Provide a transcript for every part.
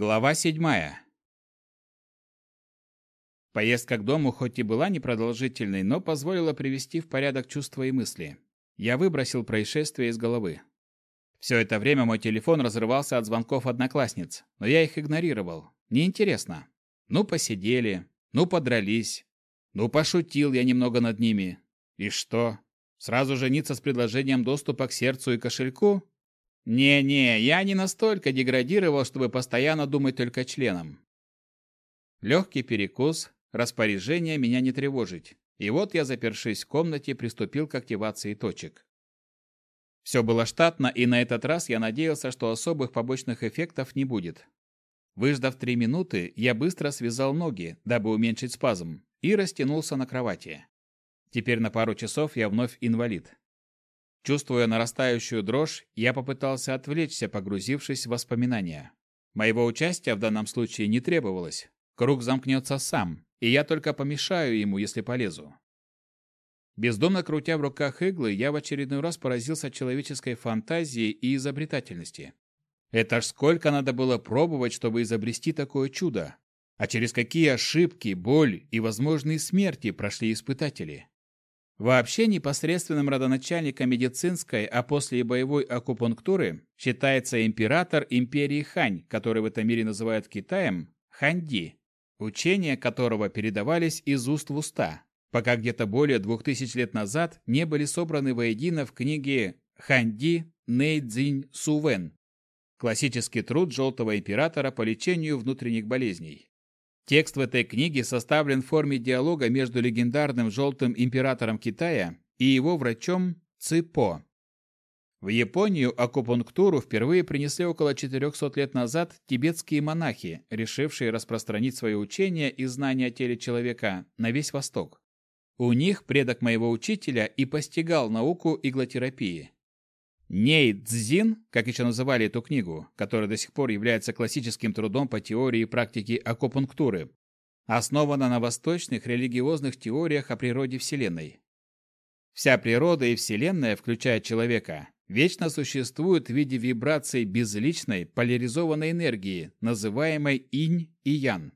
Глава седьмая. Поездка к дому хоть и была непродолжительной, но позволила привести в порядок чувства и мысли. Я выбросил происшествие из головы. Все это время мой телефон разрывался от звонков одноклассниц, но я их игнорировал. Неинтересно. Ну, посидели, ну, подрались, ну, пошутил я немного над ними. И что? Сразу жениться с предложением доступа к сердцу и кошельку? Не-не, я не настолько деградировал, чтобы постоянно думать только членом. Легкий перекус, распоряжение меня не тревожить. И вот я, запершись в комнате, приступил к активации точек. Все было штатно, и на этот раз я надеялся, что особых побочных эффектов не будет. Выждав три минуты, я быстро связал ноги, дабы уменьшить спазм, и растянулся на кровати. Теперь на пару часов я вновь инвалид. Чувствуя нарастающую дрожь, я попытался отвлечься, погрузившись в воспоминания. Моего участия в данном случае не требовалось. Круг замкнется сам, и я только помешаю ему, если полезу. Бездомно крутя в руках иглы, я в очередной раз поразился человеческой фантазии и изобретательности. Это ж сколько надо было пробовать, чтобы изобрести такое чудо. А через какие ошибки, боль и возможные смерти прошли испытатели. Вообще непосредственным родоначальником медицинской, а после и боевой акупунктуры считается император империи Хань, который в этом мире называют Китаем, Ханди, учения которого передавались из уст в уста, пока где-то более двух тысяч лет назад не были собраны воедино в книге Ханди Нэйдзинь Сувен, классический труд Желтого императора по лечению внутренних болезней. Текст в этой книге составлен в форме диалога между легендарным желтым императором Китая и его врачом Ципо. В Японию акупунктуру впервые принесли около 400 лет назад тибетские монахи, решившие распространить свое учение и знания о теле человека на весь Восток. У них предок моего учителя и постигал науку иглотерапии. Ней Цзин, как еще называли эту книгу, которая до сих пор является классическим трудом по теории и практике акупунктуры, основана на восточных религиозных теориях о природе Вселенной. Вся природа и Вселенная, включая человека, вечно существуют в виде вибраций безличной поляризованной энергии, называемой инь и ян.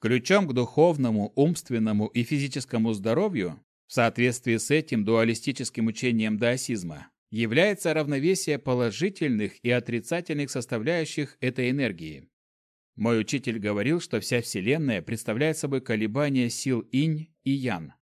Ключом к духовному, умственному и физическому здоровью, в соответствии с этим дуалистическим учением даосизма, является равновесие положительных и отрицательных составляющих этой энергии. Мой учитель говорил, что вся Вселенная представляет собой колебания сил инь и ян.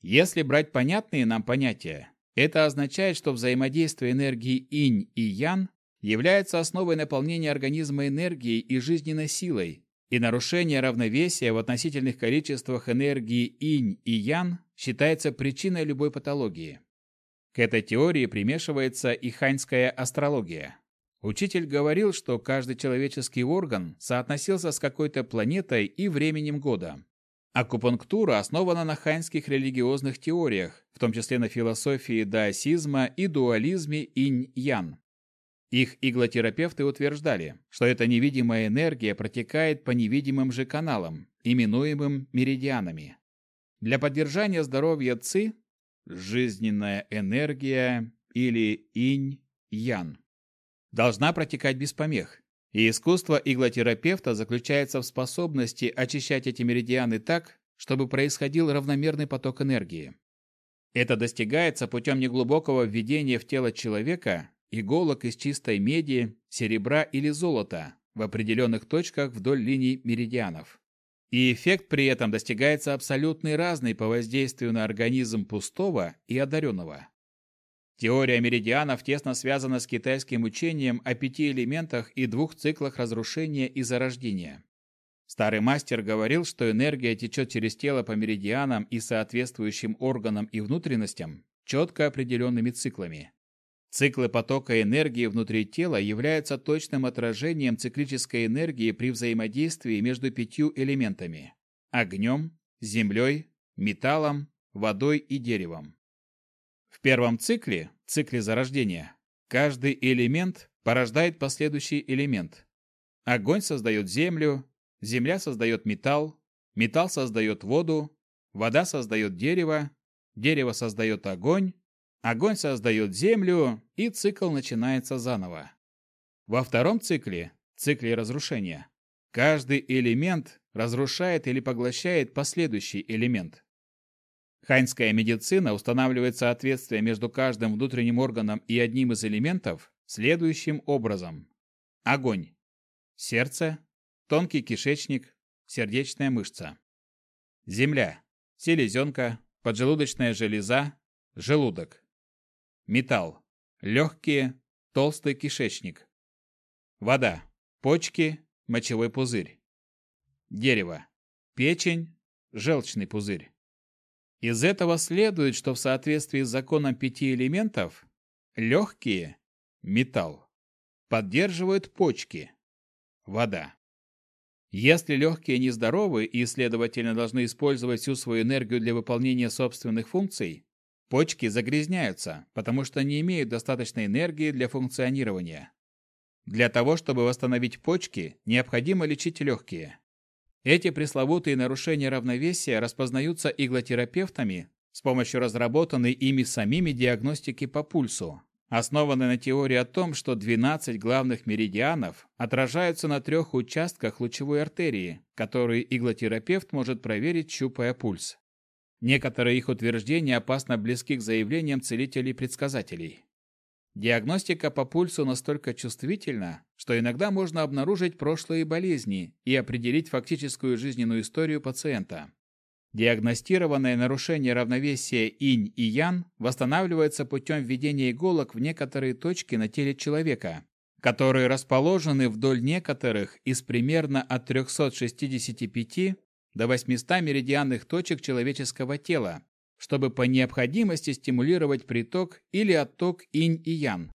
Если брать понятные нам понятия, это означает, что взаимодействие энергии инь и ян является основой наполнения организма энергией и жизненной силой, и нарушение равновесия в относительных количествах энергии инь и ян считается причиной любой патологии. К этой теории примешивается и ханьская астрология. Учитель говорил, что каждый человеческий орган соотносился с какой-то планетой и временем года. Акупунктура основана на ханьских религиозных теориях, в том числе на философии даосизма и дуализме инь-ян. Их иглотерапевты утверждали, что эта невидимая энергия протекает по невидимым же каналам, именуемым меридианами. Для поддержания здоровья ЦИ жизненная энергия или инь-ян. Должна протекать без помех. И искусство иглотерапевта заключается в способности очищать эти меридианы так, чтобы происходил равномерный поток энергии. Это достигается путем неглубокого введения в тело человека иголок из чистой меди, серебра или золота в определенных точках вдоль линий меридианов. И эффект при этом достигается абсолютно разный по воздействию на организм пустого и одаренного. Теория меридианов тесно связана с китайским учением о пяти элементах и двух циклах разрушения и зарождения. Старый мастер говорил, что энергия течет через тело по меридианам и соответствующим органам и внутренностям четко определенными циклами. Циклы потока энергии внутри тела являются точным отражением циклической энергии при взаимодействии между пятью элементами – огнем, землей, металлом, водой и деревом. В первом цикле, цикле зарождения, каждый элемент порождает последующий элемент. Огонь создает землю, земля создает металл, металл создает воду, вода создает дерево, дерево создает огонь, Огонь создает землю, и цикл начинается заново. Во втором цикле, цикле разрушения, Каждый элемент разрушает или поглощает последующий элемент. Хайнская медицина устанавливает соответствие между каждым внутренним органом и одним из элементов следующим образом. Огонь. Сердце. Тонкий кишечник. Сердечная мышца. Земля. Селезенка. Поджелудочная железа. Желудок. Металл. Легкие. Толстый кишечник. Вода. Почки. Мочевой пузырь. Дерево. Печень. Желчный пузырь. Из этого следует, что в соответствии с законом пяти элементов легкие – металл, поддерживают почки – вода. Если легкие нездоровы и, следовательно, должны использовать всю свою энергию для выполнения собственных функций, почки загрязняются, потому что не имеют достаточной энергии для функционирования. Для того, чтобы восстановить почки, необходимо лечить легкие. Эти пресловутые нарушения равновесия распознаются иглотерапевтами с помощью разработанной ими самими диагностики по пульсу, основанной на теории о том, что 12 главных меридианов отражаются на трех участках лучевой артерии, которые иглотерапевт может проверить, щупая пульс. Некоторые их утверждения опасно близки к заявлениям целителей-предсказателей. Диагностика по пульсу настолько чувствительна, что иногда можно обнаружить прошлые болезни и определить фактическую жизненную историю пациента. Диагностированное нарушение равновесия инь и ян восстанавливается путем введения иголок в некоторые точки на теле человека, которые расположены вдоль некоторых из примерно от 365 до 800 меридианных точек человеческого тела, чтобы по необходимости стимулировать приток или отток инь и ян.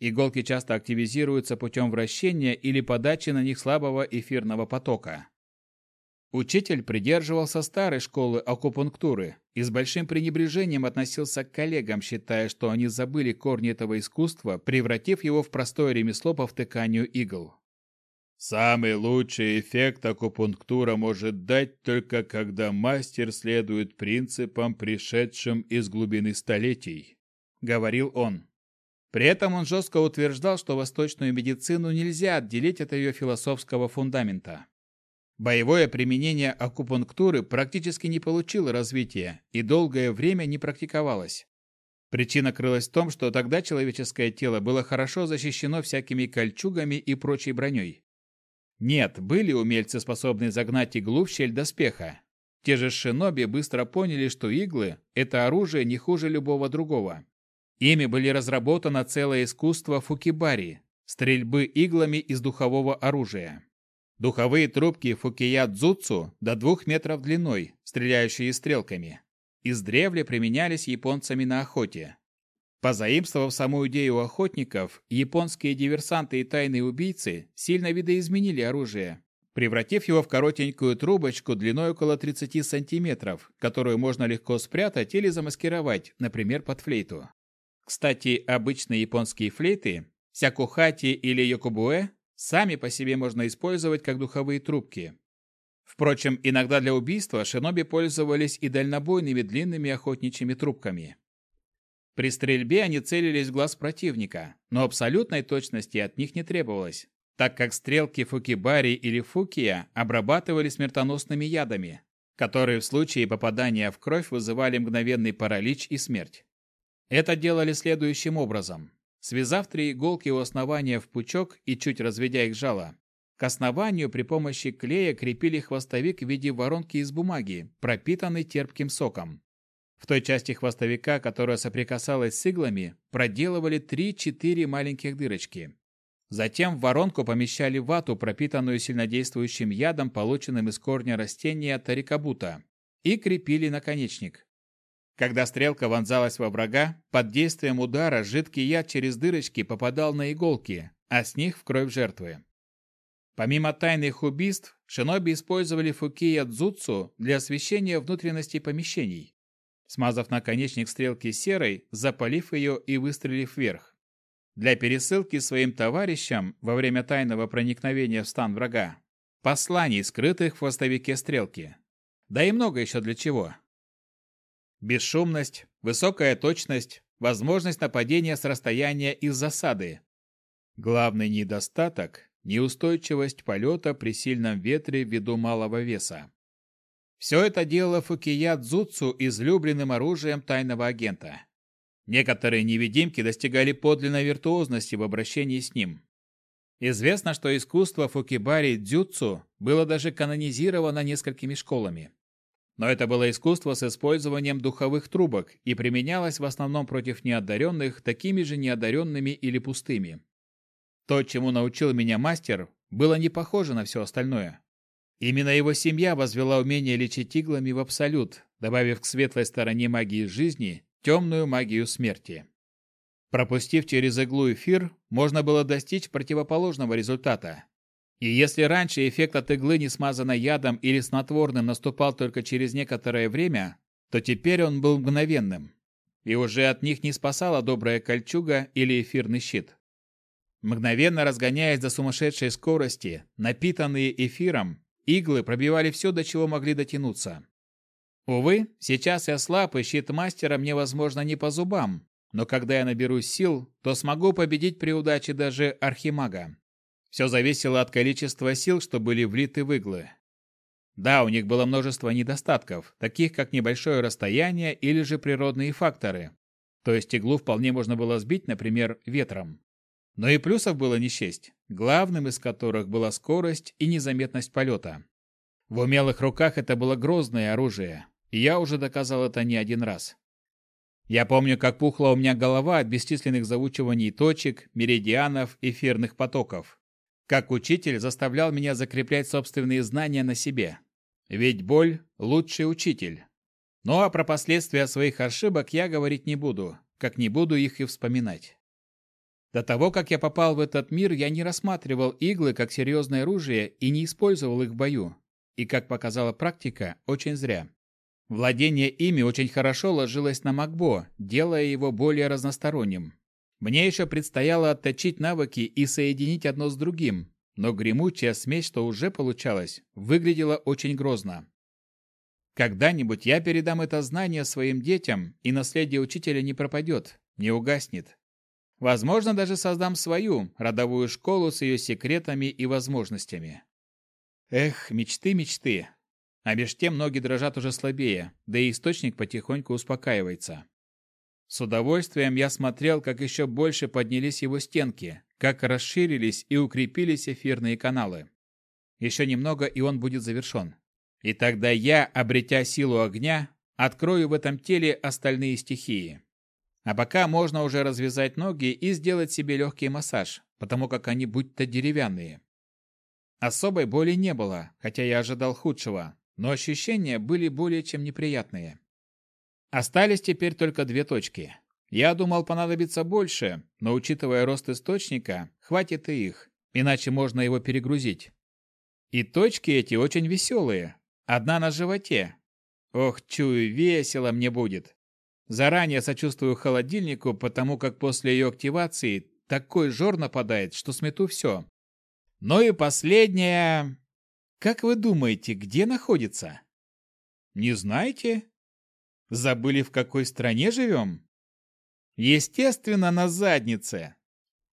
Иголки часто активизируются путем вращения или подачи на них слабого эфирного потока. Учитель придерживался старой школы акупунктуры и с большим пренебрежением относился к коллегам, считая, что они забыли корни этого искусства, превратив его в простое ремесло по втыканию игл. Самый лучший эффект акупунктура может дать только когда мастер следует принципам, пришедшим из глубины столетий, говорил он. При этом он жестко утверждал, что восточную медицину нельзя отделить от ее философского фундамента. Боевое применение акупунктуры практически не получило развития и долгое время не практиковалось. Причина крылась в том, что тогда человеческое тело было хорошо защищено всякими кольчугами и прочей броней. Нет, были умельцы, способные загнать иглу в щель доспеха. Те же шиноби быстро поняли, что иглы – это оружие не хуже любого другого. Ими были разработано целое искусство фукибари – стрельбы иглами из духового оружия. Духовые трубки фукия дзуцу до двух метров длиной, стреляющие стрелками. Издревле применялись японцами на охоте. Позаимствовав саму идею охотников, японские диверсанты и тайные убийцы сильно видоизменили оружие, превратив его в коротенькую трубочку длиной около 30 сантиметров, которую можно легко спрятать или замаскировать, например, под флейту. Кстати, обычные японские флейты, сякухати или йокубуэ, сами по себе можно использовать как духовые трубки. Впрочем, иногда для убийства шиноби пользовались и дальнобойными длинными охотничьими трубками. При стрельбе они целились в глаз противника, но абсолютной точности от них не требовалось, так как стрелки фукибари или фукия обрабатывали смертоносными ядами, которые в случае попадания в кровь вызывали мгновенный паралич и смерть. Это делали следующим образом. Связав три иголки у основания в пучок и чуть разведя их жало, к основанию при помощи клея крепили хвостовик в виде воронки из бумаги, пропитанной терпким соком. В той части хвостовика, которая соприкасалась с иглами, проделывали 3-4 маленьких дырочки. Затем в воронку помещали вату, пропитанную сильнодействующим ядом, полученным из корня растения тарикабута, и крепили наконечник. Когда стрелка вонзалась во врага, под действием удара жидкий яд через дырочки попадал на иголки, а с них в кровь жертвы. Помимо тайных убийств, шиноби использовали фукия дзуцу для освещения внутренностей помещений смазав наконечник стрелки серой, запалив ее и выстрелив вверх. Для пересылки своим товарищам во время тайного проникновения в стан врага посланий, скрытых в хвостовике стрелки. Да и много еще для чего. Бесшумность, высокая точность, возможность нападения с расстояния из засады. Главный недостаток неустойчивость полета при сильном ветре ввиду малого веса. Все это делало Фукия Дзуцу излюбленным оружием тайного агента. Некоторые невидимки достигали подлинной виртуозности в обращении с ним. Известно, что искусство фукибари дзюцу было даже канонизировано несколькими школами. Но это было искусство с использованием духовых трубок и применялось в основном против неодаренных, такими же неодаренными или пустыми. То, чему научил меня мастер, было не похоже на все остальное. Именно его семья возвела умение лечить иглами в абсолют, добавив к светлой стороне магии жизни темную магию смерти. Пропустив через иглу эфир, можно было достичь противоположного результата. И если раньше эффект от иглы, не смазанной ядом или снотворным, наступал только через некоторое время, то теперь он был мгновенным. И уже от них не спасала добрая кольчуга или эфирный щит. Мгновенно разгоняясь до сумасшедшей скорости, напитанные эфиром, Иглы пробивали все, до чего могли дотянуться. Увы, сейчас я слаб, и щит мастера мне, возможно, не по зубам, но когда я наберусь сил, то смогу победить при удаче даже архимага. Все зависело от количества сил, что были влиты в иглы. Да, у них было множество недостатков, таких как небольшое расстояние или же природные факторы. То есть иглу вполне можно было сбить, например, ветром. Но и плюсов было не счесть, главным из которых была скорость и незаметность полета. В умелых руках это было грозное оружие, и я уже доказал это не один раз. Я помню, как пухла у меня голова от бесчисленных заучиваний точек, меридианов, эфирных потоков. Как учитель заставлял меня закреплять собственные знания на себе. Ведь боль – лучший учитель. Ну а про последствия своих ошибок я говорить не буду, как не буду их и вспоминать. До того, как я попал в этот мир, я не рассматривал иглы как серьезное оружие и не использовал их в бою. И, как показала практика, очень зря. Владение ими очень хорошо ложилось на Макбо, делая его более разносторонним. Мне еще предстояло отточить навыки и соединить одно с другим, но гремучая смесь, что уже получалось, выглядела очень грозно. Когда-нибудь я передам это знание своим детям, и наследие учителя не пропадет, не угаснет. Возможно, даже создам свою родовую школу с ее секретами и возможностями. Эх, мечты, мечты. А меж тем ноги дрожат уже слабее, да и источник потихоньку успокаивается. С удовольствием я смотрел, как еще больше поднялись его стенки, как расширились и укрепились эфирные каналы. Еще немного, и он будет завершен. И тогда я, обретя силу огня, открою в этом теле остальные стихии. А пока можно уже развязать ноги и сделать себе легкий массаж, потому как они будто деревянные. Особой боли не было, хотя я ожидал худшего, но ощущения были более чем неприятные. Остались теперь только две точки. Я думал понадобится больше, но учитывая рост источника, хватит и их, иначе можно его перегрузить. И точки эти очень веселые. Одна на животе. Ох, чую, весело мне будет. Заранее сочувствую холодильнику, потому как после ее активации такой жор нападает, что смету все. Ну и последнее... Как вы думаете, где находится? Не знаете? Забыли, в какой стране живем? Естественно, на заднице.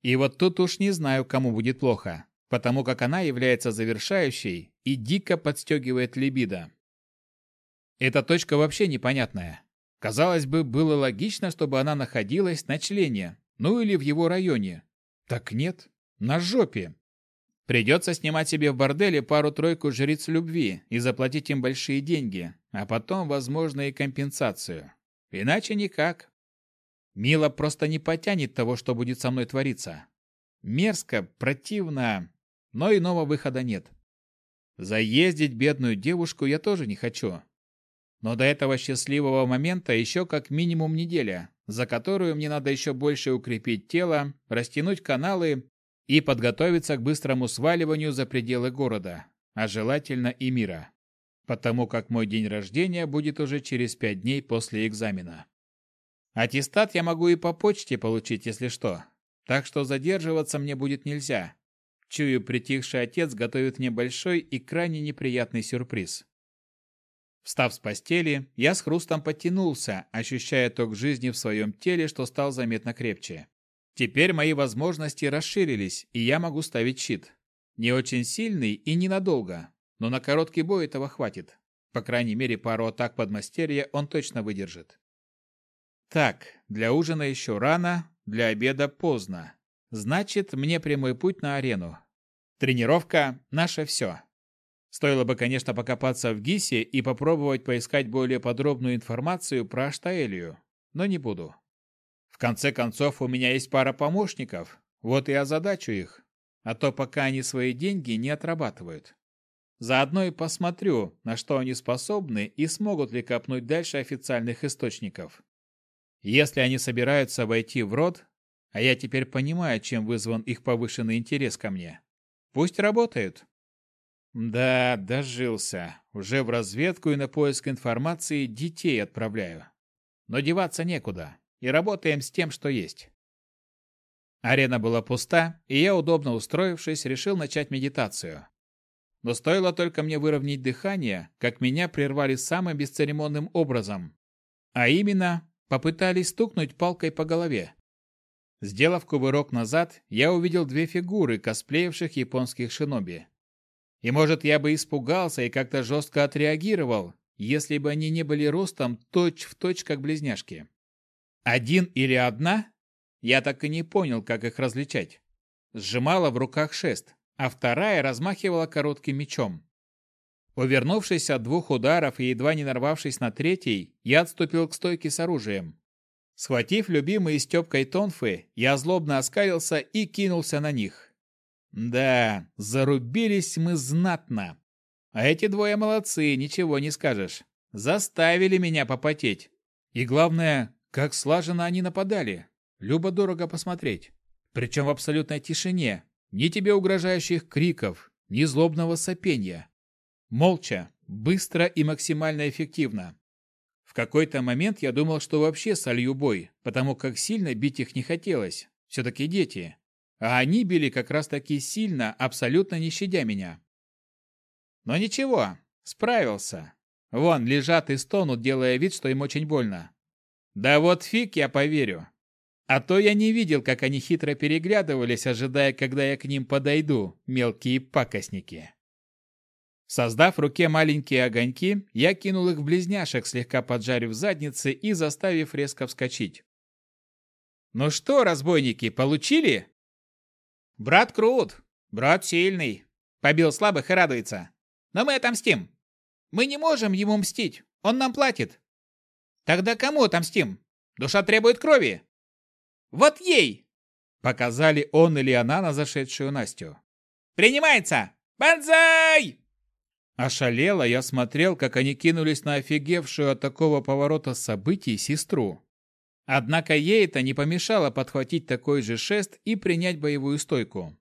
И вот тут уж не знаю, кому будет плохо, потому как она является завершающей и дико подстегивает либидо. Эта точка вообще непонятная. Казалось бы, было логично, чтобы она находилась на члене, ну или в его районе. Так нет, на жопе. Придется снимать себе в борделе пару-тройку жриц любви и заплатить им большие деньги, а потом, возможно, и компенсацию. Иначе никак. Мила просто не потянет того, что будет со мной твориться. Мерзко, противно, но иного выхода нет. Заездить бедную девушку я тоже не хочу. Но до этого счастливого момента еще как минимум неделя, за которую мне надо еще больше укрепить тело, растянуть каналы и подготовиться к быстрому сваливанию за пределы города, а желательно и мира. Потому как мой день рождения будет уже через пять дней после экзамена. Аттестат я могу и по почте получить, если что. Так что задерживаться мне будет нельзя. Чую, притихший отец готовит мне большой и крайне неприятный сюрприз. Встав с постели, я с хрустом подтянулся, ощущая ток жизни в своем теле, что стал заметно крепче. Теперь мои возможности расширились, и я могу ставить щит. Не очень сильный и ненадолго, но на короткий бой этого хватит. По крайней мере, пару атак подмастерья он точно выдержит. Так, для ужина еще рано, для обеда поздно. Значит, мне прямой путь на арену. Тренировка – наше все. Стоило бы, конечно, покопаться в ГИСе и попробовать поискать более подробную информацию про Аштаэлию, но не буду. В конце концов, у меня есть пара помощников, вот и озадачу их, а то пока они свои деньги не отрабатывают. Заодно и посмотрю, на что они способны и смогут ли копнуть дальше официальных источников. Если они собираются войти в род, а я теперь понимаю, чем вызван их повышенный интерес ко мне, пусть работают. Да, дожился. Уже в разведку и на поиск информации детей отправляю. Но деваться некуда, и работаем с тем, что есть. Арена была пуста, и я, удобно устроившись, решил начать медитацию. Но стоило только мне выровнять дыхание, как меня прервали самым бесцеремонным образом. А именно, попытались стукнуть палкой по голове. Сделав кувырок назад, я увидел две фигуры косплеивших японских шиноби. И может, я бы испугался и как-то жестко отреагировал, если бы они не были ростом точь-в-точь, точь, как близняшки. Один или одна? Я так и не понял, как их различать. Сжимала в руках шест, а вторая размахивала коротким мечом. Увернувшись от двух ударов и едва не нарвавшись на третий, я отступил к стойке с оружием. Схватив любимые Степкой тонфы, я злобно оскалился и кинулся на них. Да, зарубились мы знатно. А эти двое молодцы, ничего не скажешь. Заставили меня попотеть. И главное, как слаженно они нападали. Любо-дорого посмотреть. Причем в абсолютной тишине. Ни тебе угрожающих криков, ни злобного сопения. Молча, быстро и максимально эффективно. В какой-то момент я думал, что вообще солью бой, потому как сильно бить их не хотелось. Все-таки дети. А они били как раз-таки сильно, абсолютно не щадя меня. Но ничего, справился. Вон, лежат и стонут, делая вид, что им очень больно. Да вот фиг я поверю. А то я не видел, как они хитро переглядывались, ожидая, когда я к ним подойду, мелкие пакостники. Создав в руке маленькие огоньки, я кинул их в близняшек, слегка поджарив задницы и заставив резко вскочить. «Ну что, разбойники, получили?» «Брат крут, брат сильный, побил слабых и радуется. Но мы отомстим. Мы не можем ему мстить, он нам платит». «Тогда кому отомстим? Душа требует крови». «Вот ей!» Показали он или она на зашедшую Настю. «Принимается! Банзай!» Ошалело я смотрел, как они кинулись на офигевшую от такого поворота событий сестру. Однако ей это не помешало подхватить такой же шест и принять боевую стойку.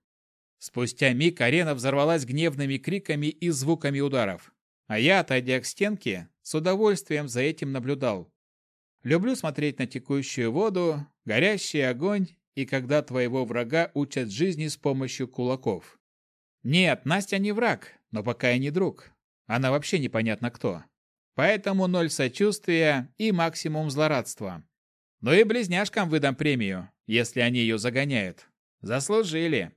Спустя миг арена взорвалась гневными криками и звуками ударов. А я, отойдя к стенке, с удовольствием за этим наблюдал. Люблю смотреть на текущую воду, горящий огонь и когда твоего врага учат жизни с помощью кулаков. Нет, Настя не враг, но пока и не друг. Она вообще непонятно кто. Поэтому ноль сочувствия и максимум злорадства. Но и близняшкам выдам премию, если они ее загоняют. Заслужили.